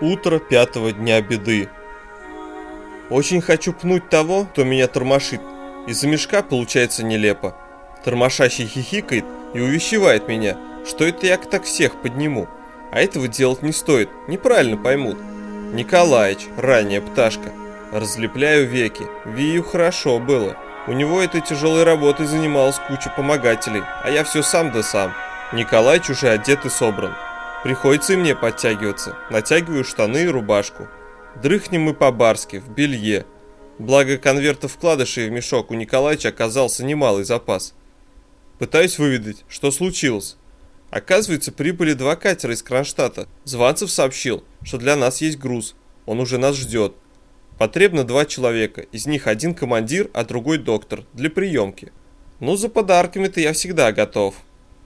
Утро пятого дня беды. Очень хочу пнуть того, кто меня тормошит. Из-за мешка получается нелепо. Тормошащий хихикает и увещевает меня, что это я так всех подниму. А этого делать не стоит, неправильно поймут. Николаич, ранняя пташка. Разлепляю веки. Вию хорошо было. У него этой тяжелой работой занималась куча помогателей, а я все сам да сам. Николаич уже одет и собран. Приходится и мне подтягиваться. Натягиваю штаны и рубашку. Дрыхнем мы по-барски, в белье. Благо конвертов вкладышей в мешок у Николаевича оказался немалый запас. Пытаюсь выведать, что случилось. Оказывается, прибыли два катера из Кронштадта. Званцев сообщил, что для нас есть груз. Он уже нас ждет. Потребно два человека, из них один командир, а другой доктор, для приемки. Ну, за подарками-то я всегда готов.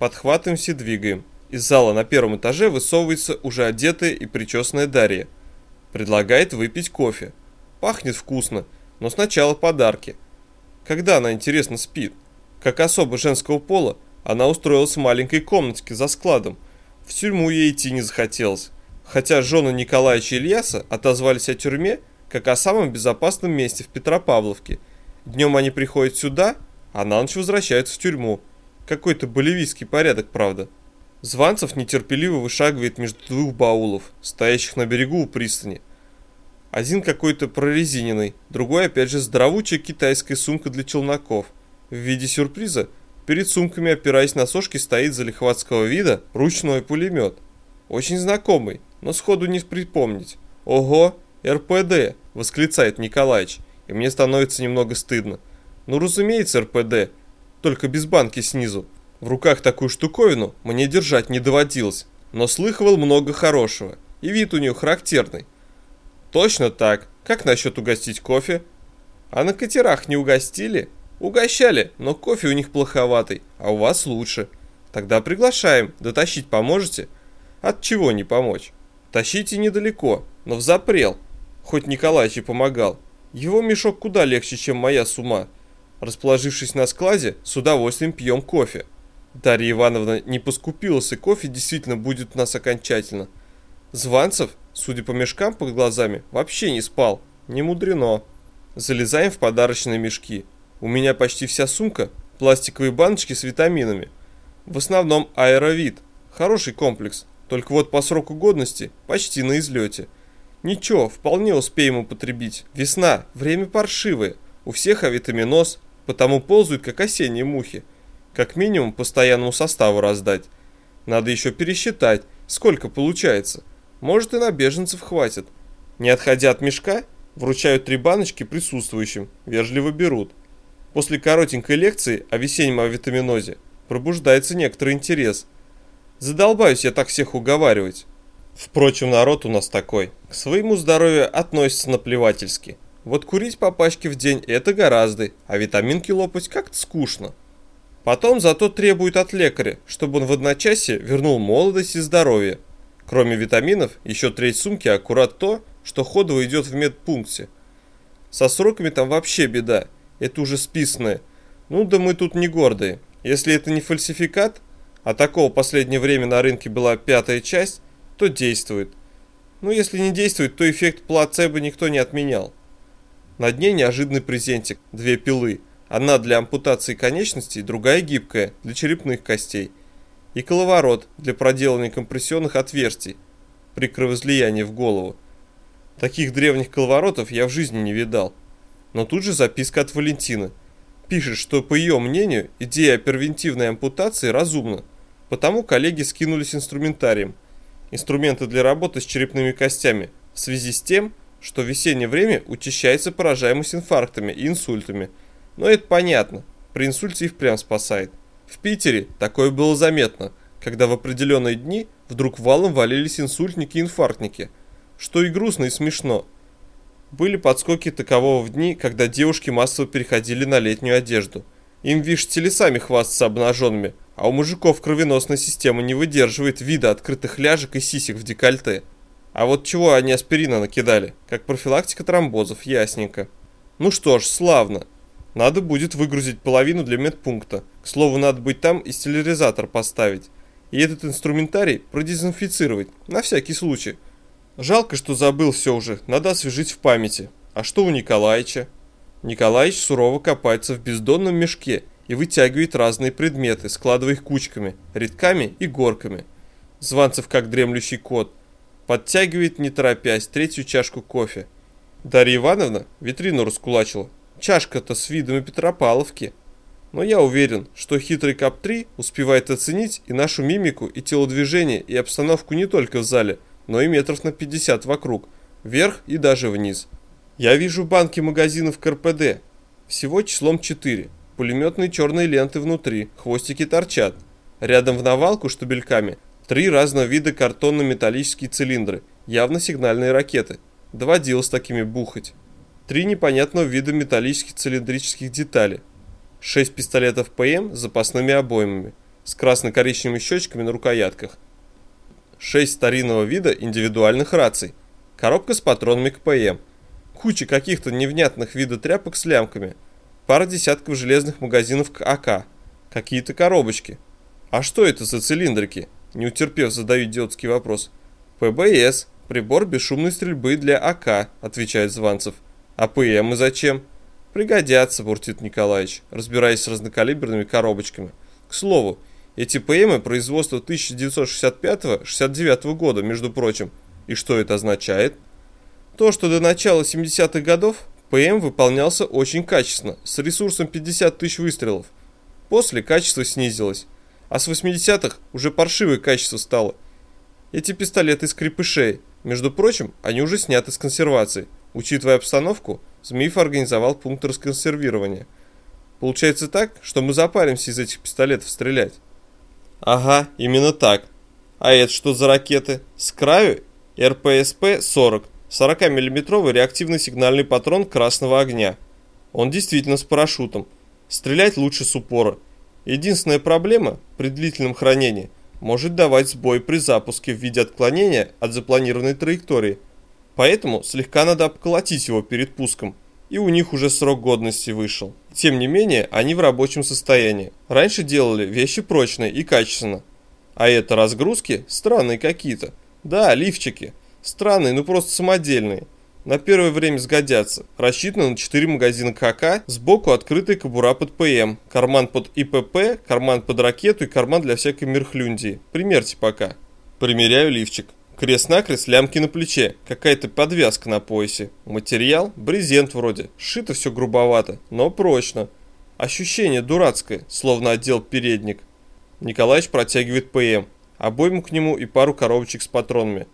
Подхватываемся и двигаем. Из зала на первом этаже высовывается уже одетая и причесанная Дарья. Предлагает выпить кофе. Пахнет вкусно, но сначала подарки. Когда она, интересно, спит? Как особо женского пола, она устроилась в маленькой комнатке за складом. В тюрьму ей идти не захотелось. Хотя жены Николаевича Ильяса отозвались о тюрьме, как о самом безопасном месте в Петропавловке. Днем они приходят сюда, а на ночь возвращаются в тюрьму. Какой-то боливийский порядок, правда. Званцев нетерпеливо вышагивает между двух баулов, стоящих на берегу у пристани. Один какой-то прорезиненный, другой опять же здоровучая китайская сумка для челноков. В виде сюрприза перед сумками, опираясь на сошки, стоит залихватского вида ручной пулемет. Очень знакомый, но сходу не припомнить. «Ого, РПД!» – восклицает Николаевич, и мне становится немного стыдно. Ну, разумеется, РПД, только без банки снизу. В руках такую штуковину мне держать не доводилось, но слыхивал много хорошего, и вид у нее характерный. Точно так. Как насчет угостить кофе? А на катерах не угостили? Угощали, но кофе у них плоховатый, а у вас лучше. Тогда приглашаем, дотащить поможете? От чего не помочь? Тащите недалеко, но в запрел. Хоть Николаич и помогал. Его мешок куда легче, чем моя с ума. Расположившись на складе, с удовольствием пьем кофе. Дарья Ивановна не поскупилась, и кофе действительно будет у нас окончательно. Званцев, судя по мешкам под глазами, вообще не спал. Не мудрено. Залезаем в подарочные мешки. У меня почти вся сумка – пластиковые баночки с витаминами. В основном аэровид. Хороший комплекс. Только вот по сроку годности почти на излете. Ничего, вполне успеем употребить. Весна, время паршивое. У всех авитаминоз, потому ползают как осенние мухи. Как минимум постоянному составу раздать. Надо еще пересчитать, сколько получается. Может и на беженцев хватит. Не отходя от мешка, вручают три баночки присутствующим, вежливо берут. После коротенькой лекции о весеннем авитаминозе пробуждается некоторый интерес. Задолбаюсь я так всех уговаривать. Впрочем, народ у нас такой. К своему здоровью относится наплевательски. Вот курить по пачке в день это гораздо, а витаминки лопать как-то скучно. Потом зато требует от лекаря, чтобы он в одночасье вернул молодость и здоровье. Кроме витаминов, еще треть сумки аккурат то, что ходово идет в медпункте. Со сроками там вообще беда, это уже списанное. Ну да мы тут не гордые. Если это не фальсификат, а такого последнее время на рынке была пятая часть, то действует. Ну если не действует, то эффект плацебо никто не отменял. На дне неожиданный презентик, две пилы – Одна для ампутации конечностей, другая гибкая, для черепных костей. И коловорот для проделывания компрессионных отверстий при кровоизлиянии в голову. Таких древних коловоротов я в жизни не видал. Но тут же записка от Валентины. Пишет, что по ее мнению идея первентивной ампутации разумна, потому коллеги скинулись инструментарием. Инструменты для работы с черепными костями в связи с тем, что в весеннее время учащается поражаемость инфарктами и инсультами – но это понятно, при инсульте их прям спасает. В Питере такое было заметно, когда в определенные дни вдруг валом валились инсультники и инфарктники, что и грустно, и смешно. Были подскоки такового в дни, когда девушки массово переходили на летнюю одежду. Им, вишь, телесами хвастаться обнаженными, а у мужиков кровеносная система не выдерживает вида открытых ляжек и сисек в декольте. А вот чего они аспирина накидали, как профилактика тромбозов, ясненько. Ну что ж, славно. Надо будет выгрузить половину для медпункта. К слову, надо быть там и стиляризатор поставить. И этот инструментарий продезинфицировать, на всякий случай. Жалко, что забыл все уже, надо освежить в памяти. А что у Николаича? Николаич сурово копается в бездонном мешке и вытягивает разные предметы, складывая их кучками, рядками и горками. Званцев, как дремлющий кот, подтягивает, не торопясь, третью чашку кофе. Дарья Ивановна витрину раскулачила. Чашка-то с видом Петропавловки. Но я уверен, что хитрый КАП-3 успевает оценить и нашу мимику, и телодвижение, и обстановку не только в зале, но и метров на 50 вокруг, вверх и даже вниз. Я вижу банки магазинов КРПД, всего числом 4. Пулеметные черные ленты внутри, хвостики торчат. Рядом в навалку штабельками три разного вида картонно-металлические цилиндры, явно сигнальные ракеты. Доводилось такими бухать. Три непонятного вида металлических цилиндрических деталей. Шесть пистолетов ПМ с запасными обоймами, с красно-коричневыми щечками на рукоятках. Шесть старинного вида индивидуальных раций. Коробка с патронами к ПМ. Куча каких-то невнятных вида тряпок с лямками. Пара десятков железных магазинов к АК. Какие-то коробочки. А что это за цилиндрики? Не утерпев, задаю идиотский вопрос. ПБС. Прибор бесшумной стрельбы для АК, отвечает Званцев. А ПМы зачем? Пригодятся, буртит Николаевич, разбираясь с разнокалиберными коробочками. К слову, эти ПМы производства 1965-69 года, между прочим. И что это означает? То, что до начала 70-х годов ПМ выполнялся очень качественно, с ресурсом 50 тысяч выстрелов. После качество снизилось, а с 80-х уже паршивое качество стало. Эти пистолеты из крепышей – между прочим, они уже сняты с консервации. Учитывая обстановку, Змеев организовал пункт расконсервирования. Получается так, что мы запаримся из этих пистолетов стрелять. Ага, именно так. А это что за ракеты? С краю РПСП-40, 40-мм реактивный сигнальный патрон красного огня. Он действительно с парашютом. Стрелять лучше с упора. Единственная проблема при длительном хранении – может давать сбой при запуске в виде отклонения от запланированной траектории. Поэтому слегка надо обколотить его перед пуском, и у них уже срок годности вышел. Тем не менее, они в рабочем состоянии. Раньше делали вещи прочные и качественно. А это разгрузки странные какие-то. Да, лифчики. Странные, ну просто самодельные. На первое время сгодятся. Рассчитано на 4 магазина КК, сбоку открытая кобура под ПМ, карман под ИПП, карман под ракету и карман для всякой мерхлюндии. Примерьте пока. Примеряю лифчик. Крест-накрест, лямки на плече, какая-то подвязка на поясе. Материал? Брезент вроде. Сшито все грубовато, но прочно. Ощущение дурацкое, словно отдел передник. Николаевич протягивает ПМ. Обойму к нему и пару коробочек с патронами.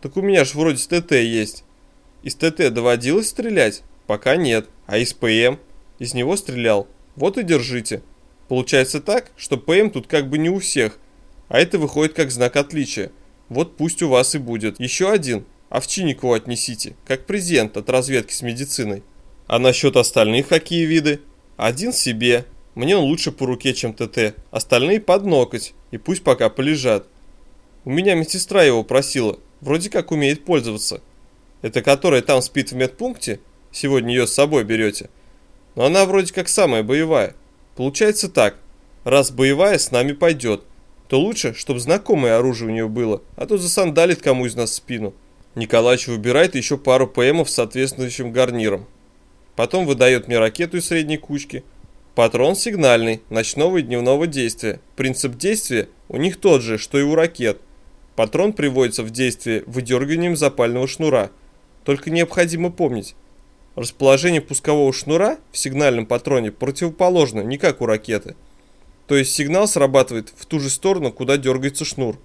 Так у меня ж вроде с ТТ есть. Из ТТ доводилось стрелять? Пока нет. А из ПМ? Из него стрелял. Вот и держите. Получается так, что ПМ тут как бы не у всех. А это выходит как знак отличия. Вот пусть у вас и будет. Еще один. Овчинникову отнесите, как презент от разведки с медициной. А насчет остальных какие виды? Один себе. Мне он лучше по руке, чем ТТ. Остальные под ноготь. И пусть пока полежат. У меня медсестра его просила. Вроде как умеет пользоваться. Это которая там спит в медпункте? Сегодня ее с собой берете. Но она вроде как самая боевая. Получается так. Раз боевая с нами пойдет, то лучше, чтобы знакомое оружие у нее было, а то засандалит кому из нас спину. Николаевич выбирает еще пару ПМов с соответствующим гарниром. Потом выдает мне ракету из средней кучки. Патрон сигнальный, ночного и дневного действия. Принцип действия у них тот же, что и у ракет. Патрон приводится в действие выдергиванием запального шнура – только необходимо помнить, расположение пускового шнура в сигнальном патроне противоположно, не как у ракеты. То есть сигнал срабатывает в ту же сторону, куда дергается шнур.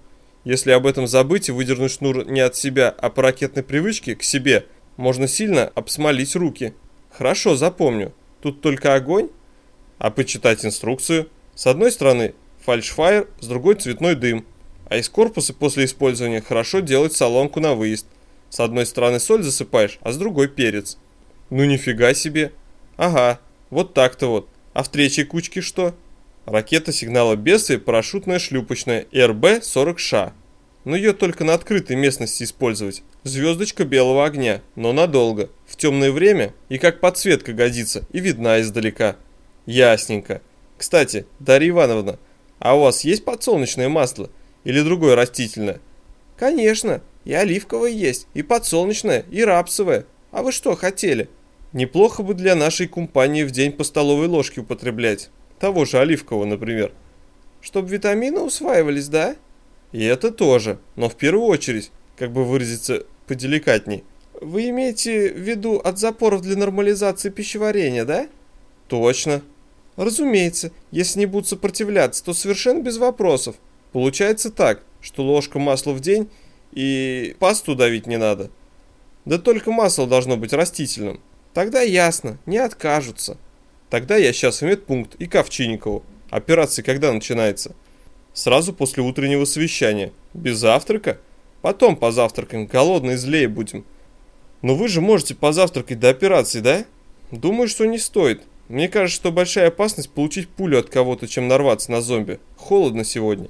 Если об этом забыть и выдернуть шнур не от себя, а по ракетной привычке к себе, можно сильно обсмолить руки. Хорошо, запомню. Тут только огонь? А почитать инструкцию? С одной стороны фальшфайр, с другой цветной дым. А из корпуса после использования хорошо делать соломку на выезд. С одной стороны соль засыпаешь, а с другой перец. Ну нифига себе. Ага, вот так-то вот. А в третьей кучке что? Ракета сигнала бесы парашютная шлюпочная РБ-40Ш. Но ее только на открытой местности использовать. Звездочка белого огня, но надолго. В темное время и как подсветка годится, и видна издалека. Ясненько. Кстати, Дарья Ивановна, а у вас есть подсолнечное масло? Или другое растительное? Конечно, И оливковое есть, и подсолнечное, и рапсовое. А вы что хотели? Неплохо бы для нашей компании в день по столовой ложке употреблять. Того же оливкового, например. Чтобы витамины усваивались, да? И это тоже, но в первую очередь, как бы выразиться поделикатней. Вы имеете в виду от запоров для нормализации пищеварения, да? Точно. Разумеется, если не будут сопротивляться, то совершенно без вопросов. Получается так, что ложка масла в день и пасту давить не надо. Да только масло должно быть растительным. Тогда ясно, не откажутся. Тогда я сейчас в медпункт и к Овчинникову. Операция когда начинается? Сразу после утреннего совещания. Без завтрака? Потом позавтракаем, голодные злее будем. Но вы же можете позавтракать до операции, да? Думаю, что не стоит. Мне кажется, что большая опасность получить пулю от кого-то, чем нарваться на зомби. Холодно сегодня.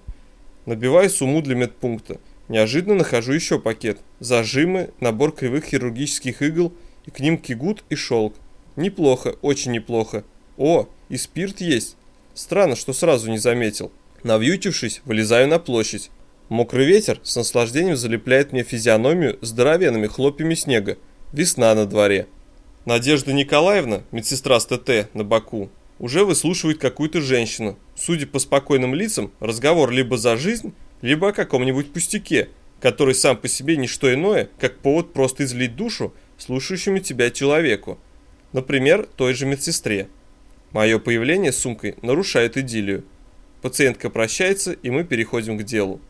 Набиваю сумму для медпункта. Неожиданно нахожу еще пакет. Зажимы, набор кривых хирургических игл, и к ним кигут и шелк. Неплохо, очень неплохо. О, и спирт есть. Странно, что сразу не заметил. Навьючившись, вылезаю на площадь. Мокрый ветер с наслаждением залепляет мне физиономию здоровенными хлопьями снега. Весна на дворе. Надежда Николаевна, медсестра с ТТ на боку, уже выслушивает какую-то женщину. Судя по спокойным лицам, разговор либо за жизнь, либо о каком-нибудь пустяке, который сам по себе не что иное, как повод просто излить душу слушающему тебя человеку. Например, той же медсестре. Мое появление с сумкой нарушает идиллию. Пациентка прощается, и мы переходим к делу.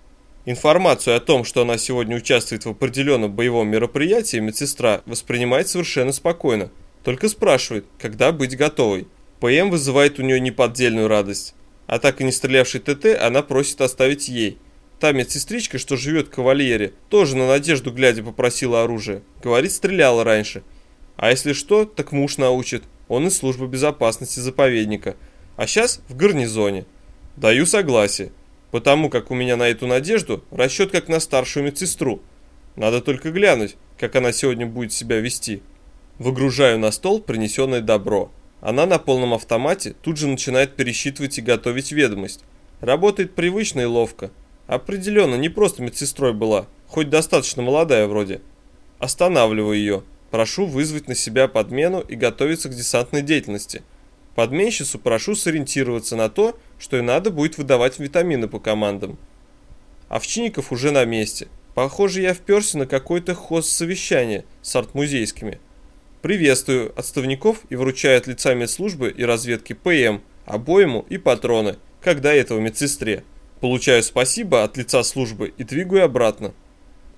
Информацию о том, что она сегодня участвует в определенном боевом мероприятии, медсестра воспринимает совершенно спокойно, только спрашивает, когда быть готовой. ПМ вызывает у нее неподдельную радость. А так и не стрелявший ТТ она просит оставить ей. Та медсестричка, что живет в кавальере, тоже на надежду глядя попросила оружие. Говорит, стреляла раньше. А если что, так муж научит. Он из службы безопасности заповедника. А сейчас в гарнизоне. Даю согласие. Потому как у меня на эту надежду расчет как на старшую медсестру. Надо только глянуть, как она сегодня будет себя вести. Выгружаю на стол принесенное добро. Она на полном автомате тут же начинает пересчитывать и готовить ведомость. Работает привычно и ловко. Определенно, не просто медсестрой была, хоть достаточно молодая вроде. Останавливаю ее. Прошу вызвать на себя подмену и готовиться к десантной деятельности. Подменщицу прошу сориентироваться на то, что и надо будет выдавать витамины по командам. Овчинников уже на месте. Похоже, я вперся на какое-то хост-совещание с артмузейскими. Приветствую отставников и вручаю от лица медслужбы и разведки ПМ, обойму и патроны, до этого медсестре. Получаю спасибо от лица службы и двигаю обратно.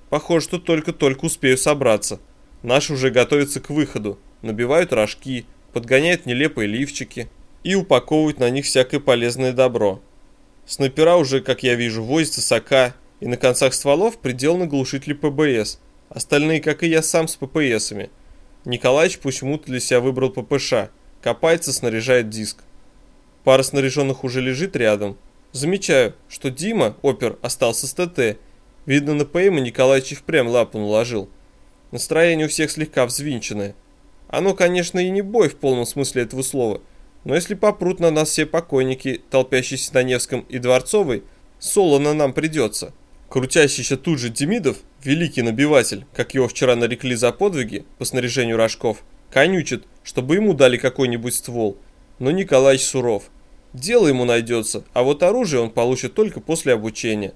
Похоже, что только-только успею собраться. Наши уже готовятся к выходу, набивают рожки, подгоняют нелепые лифчики и упаковывают на них всякое полезное добро. Снайпера уже, как я вижу, возятся с АК, и на концах стволов приделаны глушители ПБС. Остальные, как и я сам, с ППСами. Николаевич почему-то для себя выбрал ППШ. Копается, снаряжает диск. Пара снаряженных уже лежит рядом. Замечаю, что Дима, опер, остался с ТТ. Видно, на ПМ Николаевич и впрямь лапу наложил. Настроение у всех слегка взвинченное. Оно, конечно, и не бой в полном смысле этого слова, но если попрут на нас все покойники, толпящиеся на Невском и Дворцовой, солоно нам придется. Крутящийся тут же Демидов, великий набиватель, как его вчера нарекли за подвиги по снаряжению рожков, конючит, чтобы ему дали какой-нибудь ствол. Но Николаевич суров. Дело ему найдется, а вот оружие он получит только после обучения.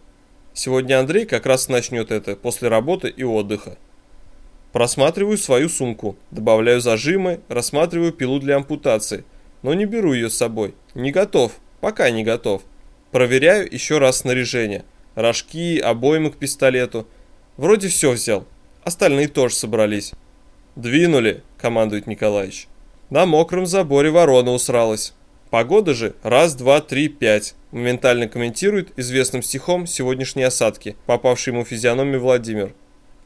Сегодня Андрей как раз начнет это после работы и отдыха. Просматриваю свою сумку, добавляю зажимы, рассматриваю пилу для ампутации, но не беру ее с собой. Не готов, пока не готов. Проверяю еще раз снаряжение. Рожки, обоймы к пистолету. Вроде все взял. Остальные тоже собрались. «Двинули», — командует Николаевич. На мокром заборе ворона усралась. Погода же раз, два, три, пять. Моментально комментирует известным стихом сегодняшние осадки, попавшие ему Владимир.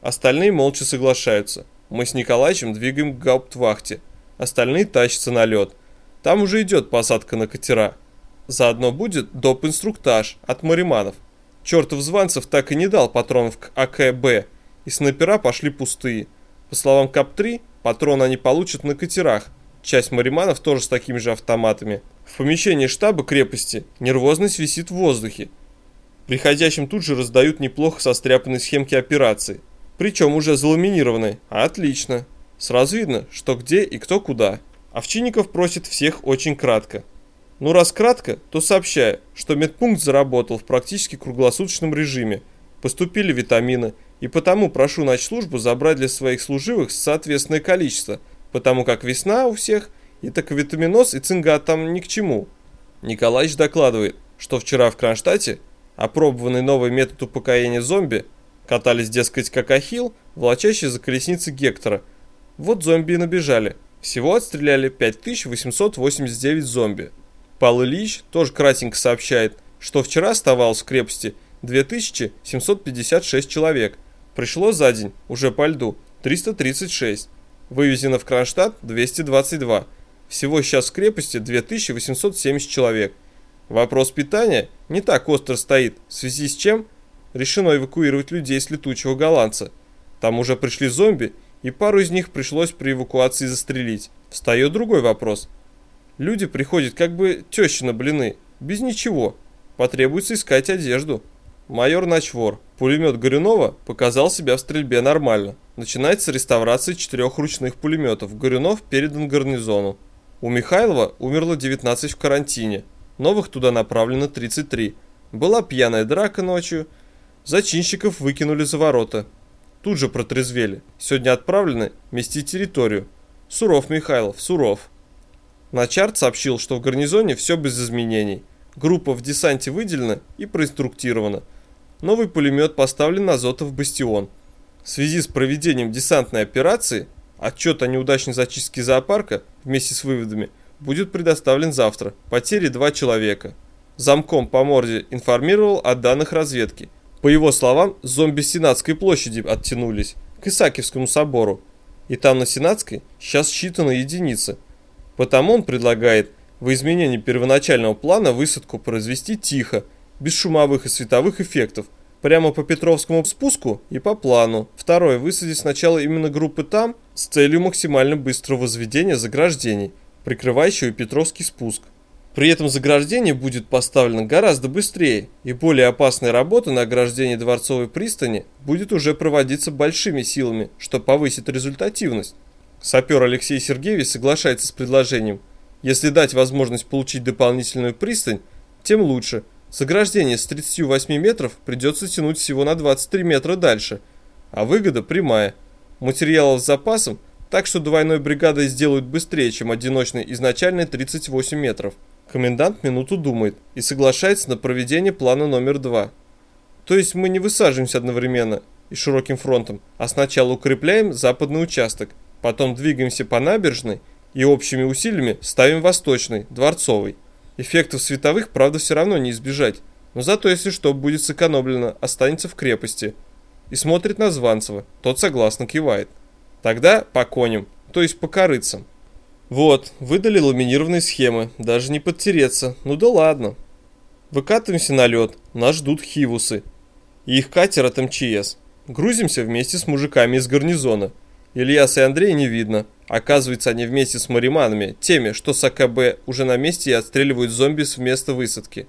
Остальные молча соглашаются. Мы с Николаевичем двигаем к гауптвахте. Остальные тащатся на лед. Там уже идет посадка на катера. Заодно будет доп-инструктаж от мариманов. Чертов Званцев так и не дал патронов к АКБ, и снайпера пошли пустые. По словам КАП-3, патроны они получат на катерах. Часть мариманов тоже с такими же автоматами. В помещении штаба крепости нервозность висит в воздухе. Приходящим тут же раздают неплохо состряпанные схемки операции. Причем уже заламинированной. Отлично. Сразу видно, что где и кто куда. Овчинников просит всех очень кратко. Ну раз кратко, то сообщаю, что медпункт заработал в практически круглосуточном режиме. Поступили витамины, и потому прошу ночслужбу забрать для своих служивых соответственное количество, потому как весна у всех, и так витаминоз и цинга там ни к чему. Николаевич докладывает, что вчера в Кронштадте опробованный новый метод упокоения зомби катались, дескать, как ахилл, волочащий за колесницы Гектора. Вот зомби и набежали. Всего отстреляли 5889 зомби. Пал Ильич тоже кратенько сообщает, что вчера оставалось в крепости 2756 человек. Пришло за день, уже по льду, 336. Вывезено в Кронштадт 222. Всего сейчас в крепости 2870 человек. Вопрос питания не так остро стоит, в связи с чем решено эвакуировать людей с летучего голландца. Там уже пришли зомби, и пару из них пришлось при эвакуации застрелить. Встает другой вопрос. Люди приходят как бы тещи на блины, без ничего. Потребуется искать одежду. Майор Ночвор, пулемет Горюнова, показал себя в стрельбе нормально. Начинается реставрация четырех ручных пулеметов. Горюнов передан гарнизону. У Михайлова умерло 19 в карантине. Новых туда направлено 33. Была пьяная драка ночью. Зачинщиков выкинули за ворота. Тут же протрезвели. Сегодня отправлены местить территорию. Суров Михайлов, Суров. Начарт сообщил, что в гарнизоне все без изменений. Группа в десанте выделена и проинструктирована. Новый пулемет поставлен на Зотов бастион. В связи с проведением десантной операции, отчет о неудачной зачистке зоопарка вместе с выводами будет предоставлен завтра. Потери два человека. Замком по морде информировал о данных разведки. По его словам, зомби с Сенатской площади оттянулись к Исаакиевскому собору. И там на Сенатской сейчас считаны единицы. Потому он предлагает во изменении первоначального плана высадку произвести тихо, без шумовых и световых эффектов, прямо по Петровскому спуску и по плану. Второе, высадить сначала именно группы там с целью максимально быстрого возведения заграждений, прикрывающего Петровский спуск. При этом заграждение будет поставлено гораздо быстрее, и более опасная работа на ограждении Дворцовой пристани будет уже проводиться большими силами, что повысит результативность. Сапер Алексей Сергеевич соглашается с предложением. Если дать возможность получить дополнительную пристань, тем лучше – Заграждение с 38 метров придется тянуть всего на 23 метра дальше, а выгода прямая. Материалов с запасом, так что двойной бригадой сделают быстрее, чем одиночной изначальной 38 метров. Комендант минуту думает и соглашается на проведение плана номер два. То есть мы не высаживаемся одновременно и широким фронтом, а сначала укрепляем западный участок, потом двигаемся по набережной и общими усилиями ставим восточный, дворцовый. Эффектов световых, правда, все равно не избежать. Но зато, если что, будет сэкономлено, останется в крепости. И смотрит на Званцева. Тот согласно кивает. Тогда по коням, то есть по корыцам. Вот, выдали ламинированные схемы. Даже не подтереться. Ну да ладно. Выкатываемся на лед. Нас ждут хивусы. И их катер от МЧС. Грузимся вместе с мужиками из гарнизона. Ильяса и Андрея не видно. Оказывается, они вместе с мариманами, теми, что с АКБ уже на месте и отстреливают зомби с места высадки.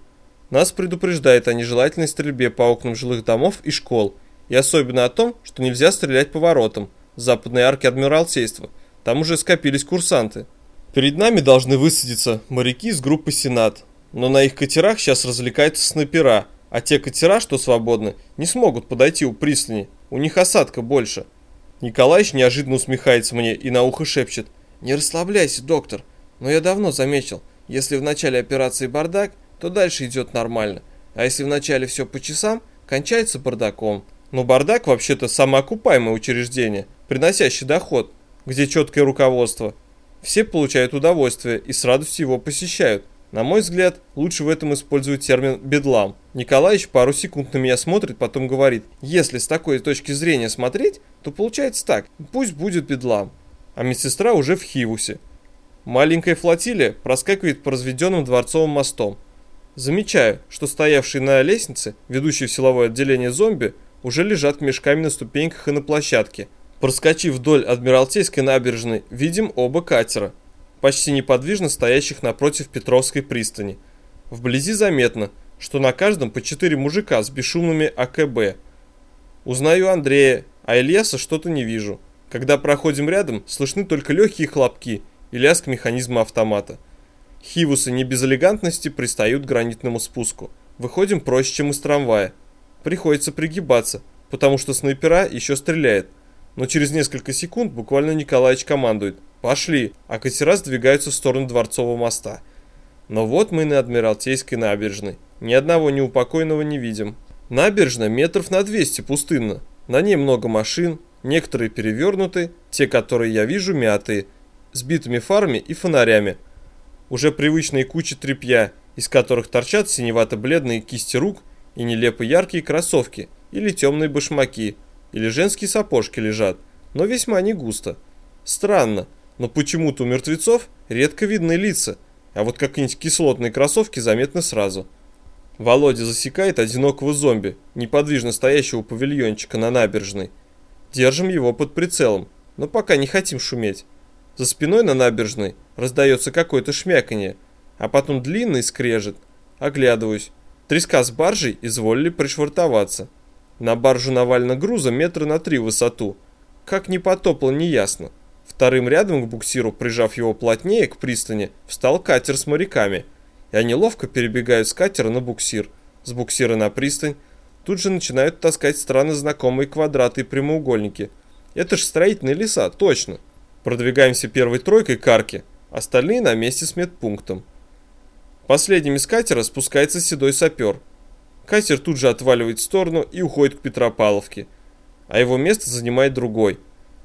Нас предупреждает о нежелательной стрельбе по окнам жилых домов и школ, и особенно о том, что нельзя стрелять по воротам, западной арки Адмиралтейства. Там уже скопились курсанты. Перед нами должны высадиться моряки из группы «Сенат», но на их катерах сейчас развлекаются снайпера, а те катера, что свободны, не смогут подойти у пристани, у них осадка больше – Николаевич неожиданно усмехается мне и на ухо шепчет. «Не расслабляйся, доктор, но я давно заметил, если в начале операции бардак, то дальше идет нормально, а если в начале все по часам, кончается бардаком. Но бардак вообще-то самоокупаемое учреждение, приносящее доход, где четкое руководство. Все получают удовольствие и с радостью его посещают. На мой взгляд, лучше в этом использовать термин «бедлам». Николаевич пару секунд на меня смотрит, потом говорит, если с такой точки зрения смотреть, то получается так, пусть будет бедлам. А медсестра уже в Хивусе. Маленькая флотилия проскакивает по разведенным дворцовым мостом. Замечаю, что стоявшие на лестнице, ведущие в силовое отделение зомби, уже лежат мешками на ступеньках и на площадке. Проскочив вдоль Адмиралтейской набережной, видим оба катера – почти неподвижно стоящих напротив Петровской пристани. Вблизи заметно, что на каждом по четыре мужика с бесшумными АКБ. Узнаю Андрея, а Ильяса что-то не вижу. Когда проходим рядом, слышны только легкие хлопки и лязг механизма автомата. Хивусы не без элегантности пристают к гранитному спуску. Выходим проще, чем из трамвая. Приходится пригибаться, потому что снайпера еще стреляет. Но через несколько секунд буквально Николаевич командует «Пошли!», а катера сдвигаются в сторону Дворцового моста. Но вот мы на Адмиралтейской набережной. Ни одного неупокойного не видим. Набережная метров на 200 пустынна. На ней много машин, некоторые перевернуты, те, которые я вижу, мятые, с битыми фарами и фонарями. Уже привычные кучи тряпья, из которых торчат синевато-бледные кисти рук и нелепо яркие кроссовки или темные башмаки, или женские сапожки лежат, но весьма не густо. Странно, но почему-то у мертвецов редко видны лица, а вот какие-нибудь кислотные кроссовки заметны сразу. Володя засекает одинокого зомби, неподвижно стоящего у павильончика на набережной. Держим его под прицелом, но пока не хотим шуметь. За спиной на набережной раздается какое-то шмяканье, а потом длинный скрежет. Оглядываюсь. Треска с баржей изволили пришвартоваться. На баржу навально груза метра на три в высоту. Как не потопло, неясно. Вторым рядом к буксиру, прижав его плотнее к пристани, встал катер с моряками – и они ловко перебегают с катера на буксир, с буксира на пристань, тут же начинают таскать странно знакомые квадраты и прямоугольники. Это ж строительные леса, точно. Продвигаемся первой тройкой к арке, остальные на месте с медпунктом. Последним из катера спускается седой сапер. Катер тут же отваливает в сторону и уходит к Петропавловке, а его место занимает другой.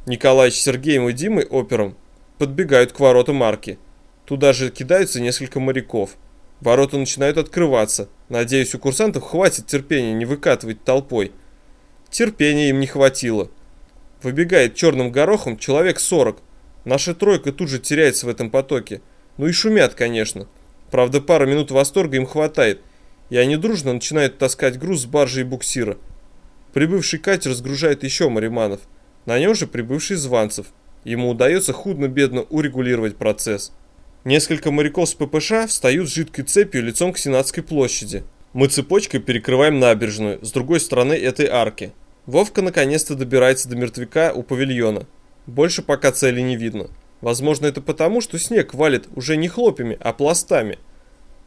Николаевич с Сергеем и Димой опером подбегают к воротам арки. Туда же кидаются несколько моряков. Ворота начинают открываться. Надеюсь, у курсантов хватит терпения не выкатывать толпой. Терпения им не хватило. Выбегает черным горохом человек 40. Наша тройка тут же теряется в этом потоке. Ну и шумят, конечно. Правда, пара минут восторга им хватает, и они дружно начинают таскать груз с баржи и буксира. Прибывший катер разгружает еще мариманов. На нем же прибывший Званцев. Ему удается худно-бедно урегулировать процесс. Несколько моряков с ППШ встают с жидкой цепью лицом к Сенатской площади. Мы цепочкой перекрываем набережную с другой стороны этой арки. Вовка наконец-то добирается до мертвяка у павильона. Больше пока цели не видно. Возможно, это потому, что снег валит уже не хлопьями, а пластами.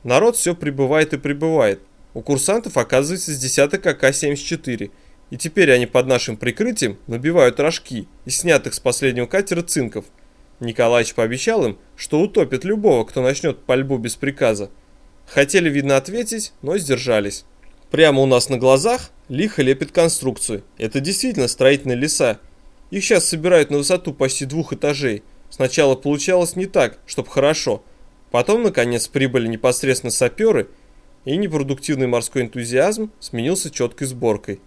Народ все прибывает и прибывает. У курсантов оказывается с десяток АК-74. И теперь они под нашим прикрытием набивают рожки из снятых с последнего катера цинков – Николаевич пообещал им, что утопит любого, кто начнет пальбу без приказа. Хотели, видно, ответить, но сдержались. Прямо у нас на глазах лихо лепит конструкцию. Это действительно строительные леса. Их сейчас собирают на высоту почти двух этажей. Сначала получалось не так, чтобы хорошо. Потом, наконец, прибыли непосредственно саперы, и непродуктивный морской энтузиазм сменился четкой сборкой.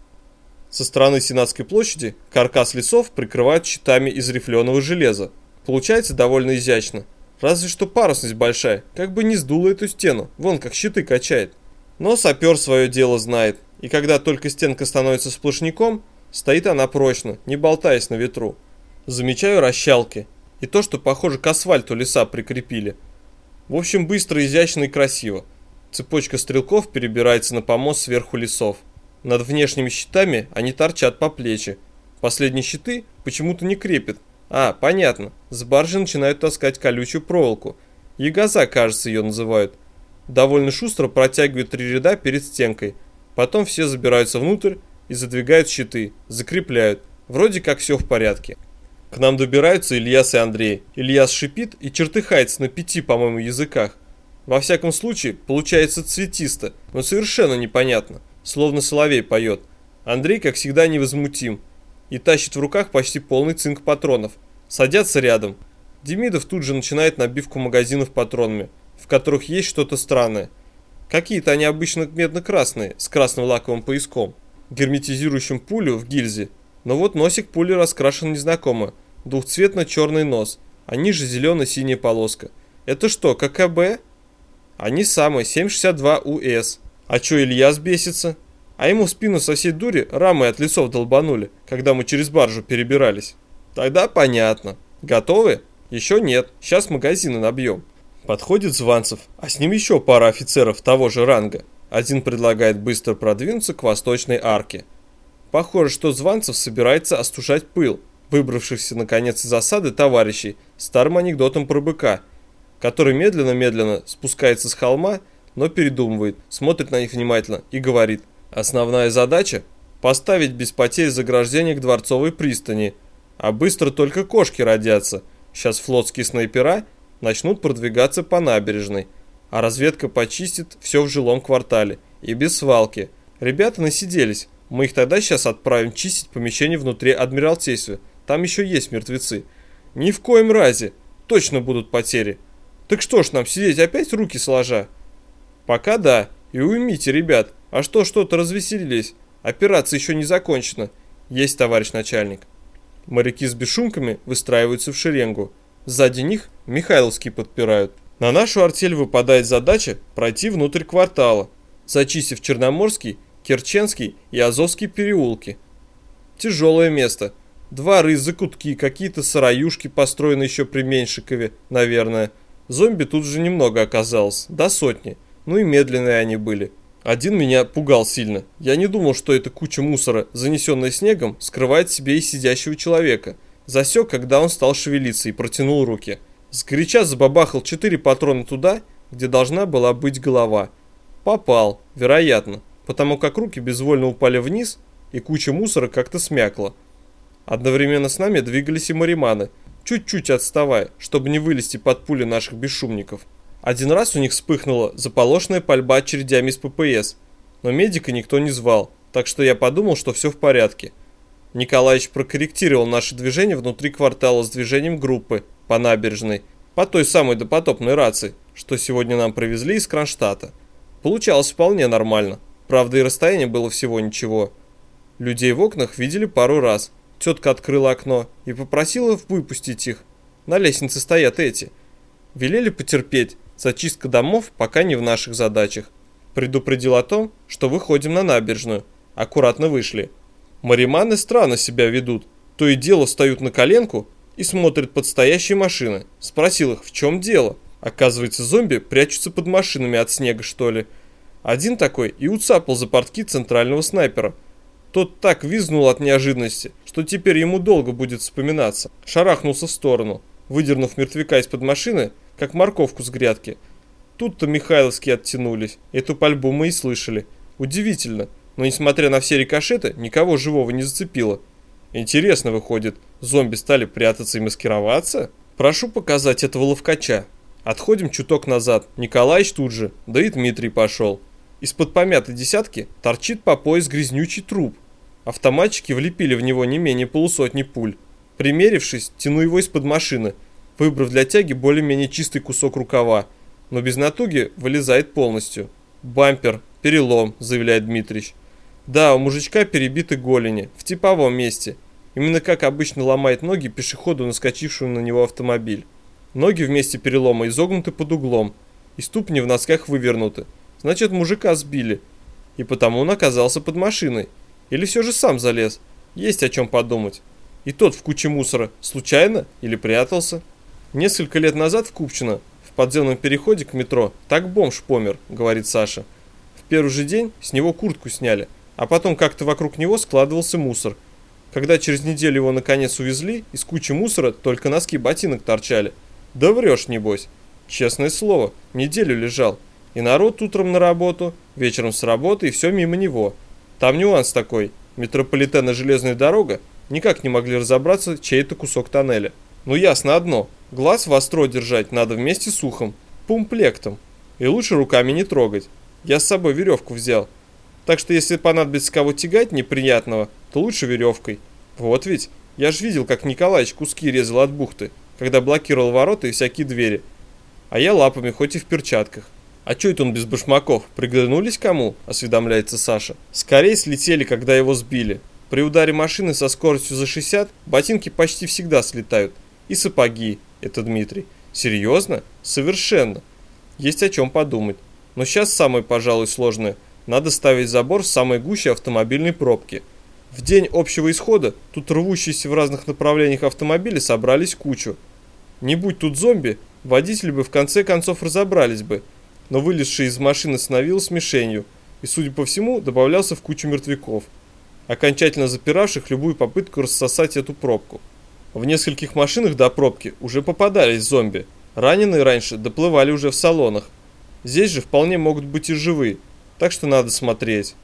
Со стороны Сенатской площади каркас лесов прикрывают щитами из рифленого железа, Получается довольно изящно. Разве что парусность большая, как бы не сдуло эту стену, вон как щиты качает. Но сапер свое дело знает, и когда только стенка становится сплошняком, стоит она прочно, не болтаясь на ветру. Замечаю расщалки, и то, что похоже к асфальту леса прикрепили. В общем, быстро, изящно и красиво. Цепочка стрелков перебирается на помост сверху лесов. Над внешними щитами они торчат по плечи. Последние щиты почему-то не крепят, а, понятно. С баржи начинают таскать колючую проволоку. Ягоза, кажется, ее называют. Довольно шустро протягивают три ряда перед стенкой. Потом все забираются внутрь и задвигают щиты, закрепляют. Вроде как все в порядке. К нам добираются Ильяс и Андрей. Ильяс шипит и чертыхается на пяти, по-моему, языках. Во всяком случае, получается цветисто, но совершенно непонятно, словно соловей поет. Андрей, как всегда, невозмутим и тащит в руках почти полный цинк патронов. Садятся рядом. Демидов тут же начинает набивку магазинов патронами, в которых есть что-то странное. Какие-то они обычно медно-красные, с красным лаковым пояском, герметизирующим пулю в гильзе. Но вот носик пули раскрашен незнакомо, двухцветно-черный нос, а ниже зелено-синяя полоска. Это что, ККБ? Они самые, 762 УС. А чё Илья сбесится? а ему спину со всей дури рамы от лесов долбанули, когда мы через баржу перебирались. Тогда понятно. Готовы? Еще нет, сейчас магазины набьем. Подходит Званцев, а с ним еще пара офицеров того же ранга. Один предлагает быстро продвинуться к восточной арке. Похоже, что Званцев собирается остужать пыл, выбравшихся наконец из засады товарищей, старым анекдотом про быка, который медленно-медленно спускается с холма, но передумывает, смотрит на них внимательно и говорит «Основная задача – поставить без потерь заграждение к Дворцовой пристани, а быстро только кошки родятся. Сейчас флотские снайпера начнут продвигаться по набережной, а разведка почистит все в жилом квартале и без свалки. Ребята насиделись, мы их тогда сейчас отправим чистить помещение внутри Адмиралтейства. Там еще есть мертвецы. Ни в коем разе. Точно будут потери. Так что ж нам, сидеть опять руки сложа? Пока да. И уймите, ребят. А что, что-то развеселились? Операция еще не закончена. Есть, товарищ начальник. Моряки с бесшумками выстраиваются в шеренгу. Сзади них Михайловские подпирают. На нашу артель выпадает задача пройти внутрь квартала, зачистив Черноморский Керченский и Азовский переулки. Тяжелое место. Дворы, закутки, какие-то сараюшки, построенные еще при Меньшикове, наверное. Зомби тут же немного оказалось, до сотни. Ну и медленные они были. Один меня пугал сильно. Я не думал, что эта куча мусора, занесенная снегом, скрывает себе и сидящего человека. Засек, когда он стал шевелиться и протянул руки. Сгоряча забабахал четыре патрона туда, где должна была быть голова. Попал, вероятно потому как руки безвольно упали вниз, и куча мусора как-то смякла. Одновременно с нами двигались и мариманы, чуть-чуть отставая, чтобы не вылезти под пули наших бесшумников. Один раз у них вспыхнула заполошная пальба очередями из ППС, но медика никто не звал, так что я подумал, что все в порядке. Николаевич прокорректировал наше движение внутри квартала с движением группы по набережной, по той самой допотопной рации, что сегодня нам привезли из Кронштадта. Получалось вполне нормально. Правда, и расстояние было всего ничего. Людей в окнах видели пару раз. Тетка открыла окно и попросила выпустить их. На лестнице стоят эти. Велели потерпеть. Зачистка домов пока не в наших задачах. Предупредил о том, что выходим на набережную. Аккуратно вышли. Мариманы странно себя ведут. То и дело встают на коленку и смотрят под стоящие машины. Спросил их, в чем дело. Оказывается, зомби прячутся под машинами от снега, что ли. Один такой и уцапал за портки центрального снайпера. Тот так визнул от неожиданности, что теперь ему долго будет вспоминаться. Шарахнулся в сторону, выдернув мертвяка из-под машины, как морковку с грядки. Тут-то Михайловские оттянулись. Эту пальбу мы и слышали. Удивительно, но несмотря на все рикошеты, никого живого не зацепило. Интересно выходит, зомби стали прятаться и маскироваться? Прошу показать этого ловкача. Отходим чуток назад. Николаич тут же, да и Дмитрий пошел. Из-под помятой десятки торчит по пояс грязнючий труп. Автоматчики влепили в него не менее полусотни пуль. Примерившись, тяну его из-под машины, выбрав для тяги более-менее чистый кусок рукава, но без натуги вылезает полностью. «Бампер, перелом», — заявляет Дмитрич. «Да, у мужичка перебиты голени, в типовом месте. Именно как обычно ломает ноги пешеходу, наскочившему на него автомобиль. Ноги вместе перелома изогнуты под углом, и ступни в носках вывернуты. Значит, мужика сбили. И потому он оказался под машиной. Или все же сам залез. Есть о чем подумать. И тот в куче мусора случайно или прятался? Несколько лет назад в Купчино, в подземном переходе к метро, так бомж помер, говорит Саша. В первый же день с него куртку сняли, а потом как-то вокруг него складывался мусор. Когда через неделю его наконец увезли, из кучи мусора только носки ботинок торчали. Да врешь, небось. Честное слово, неделю лежал. И народ утром на работу, вечером с работы и все мимо него. Там нюанс такой. Метрополитена железная дорога никак не могли разобраться, чей это кусок тоннеля. Ну ясно одно. Глаз востро держать надо вместе с ухом. Пумплектом. И лучше руками не трогать. Я с собой веревку взял. Так что если понадобится кого тягать неприятного, то лучше веревкой. Вот ведь. Я ж видел, как Николаевич куски резал от бухты, когда блокировал ворота и всякие двери. А я лапами, хоть и в перчатках. «А чё это он без башмаков? Приглянулись кому?» – осведомляется Саша. «Скорее слетели, когда его сбили. При ударе машины со скоростью за 60 ботинки почти всегда слетают. И сапоги, это Дмитрий. Серьезно? Совершенно. Есть о чем подумать. Но сейчас самое, пожалуй, сложное. Надо ставить забор в самой гуще автомобильной пробки. В день общего исхода тут рвущиеся в разных направлениях автомобили собрались кучу. Не будь тут зомби, водители бы в конце концов разобрались бы – но вылезший из машины становился мишенью и, судя по всему, добавлялся в кучу мертвяков. окончательно запиравших любую попытку рассосать эту пробку. В нескольких машинах до пробки уже попадались зомби. Раненые раньше доплывали уже в салонах. Здесь же вполне могут быть и живые, так что надо смотреть.